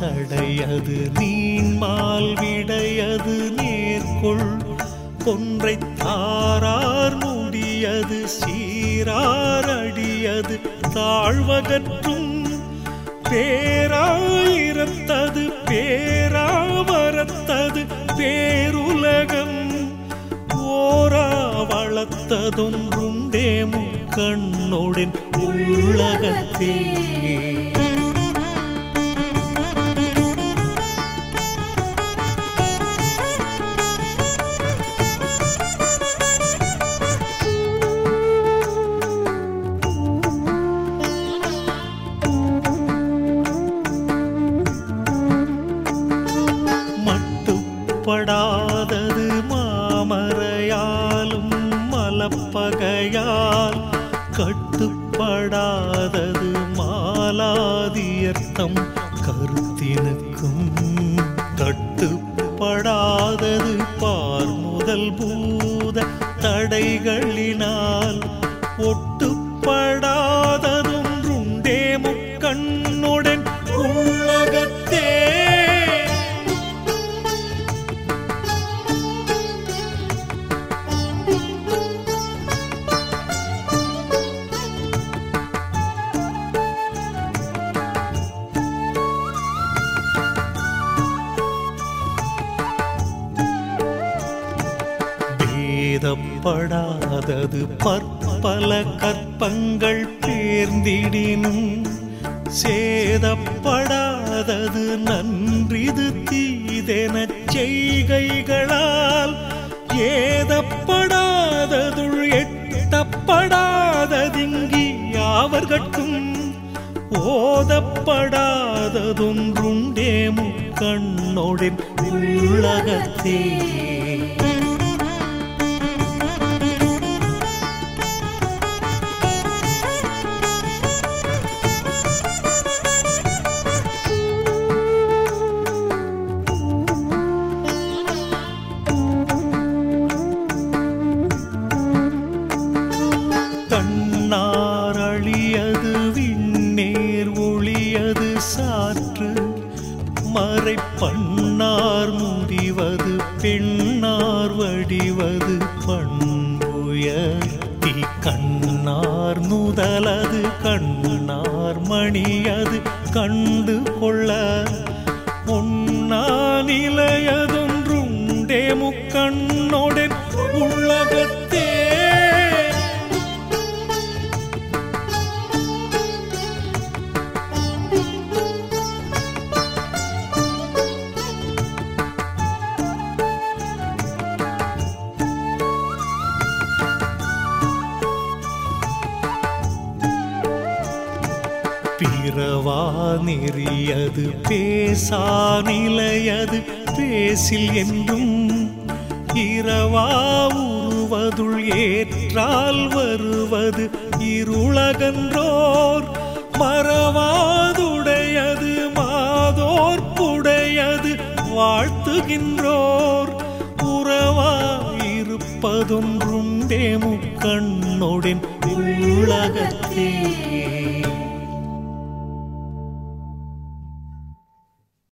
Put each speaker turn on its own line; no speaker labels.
சடையது நீன்மால் விடையது நேர்கொள் கொன்றை தாரார் முடியது சீராரடியது தாழ்வகற்றும். பேராயிரத்தது பேராமரத்தது பேருலகம். ஓரா வளர்த்ததொன்றுண்டே முக்கண்ணுடன் உள்ளகத்தே. படாதது மாமரையாலும் மலப்பகையால். கட்டுப்படாதது மாலாதியர்த்தம் கருத்தினுக்கும். கட்டுப்படாதது பார் முதல் பூத தடைகளினால். வேதப்படாதது பற்பல கற்பங்கள் பேர்ந்திடினும் சேதப்படாதது நன்றிது தீதெனச் செய்கைகளால் ஏதப்படாததுள் எட்டப்படாததிங்கி யாவர்கட்கும் ஓதப்படாததொன்றுண்டே முக்கண்ணோடின் உள்ளகத்தே. மறைவது சாற்று மறை பண்ணார் முடிவது பெண்ணார் வடிவது பண்புயர்த்தி கண்ணார் நுதலது கண்ணார் மணியது கண்டு கொள்ள பிறவா நெறியது பேசா நிலையது பேசில் என்றும் இரவா உருவதுள் ஏற்றால் வருவது இருளகன்றோர் மறவாதுடையது மாதோர்ப்புடையது வாழ்த்துகின்றோர். உறவா இருப்பதொன்றும் முக்கண்ணொடின் உள்ளகத்தே.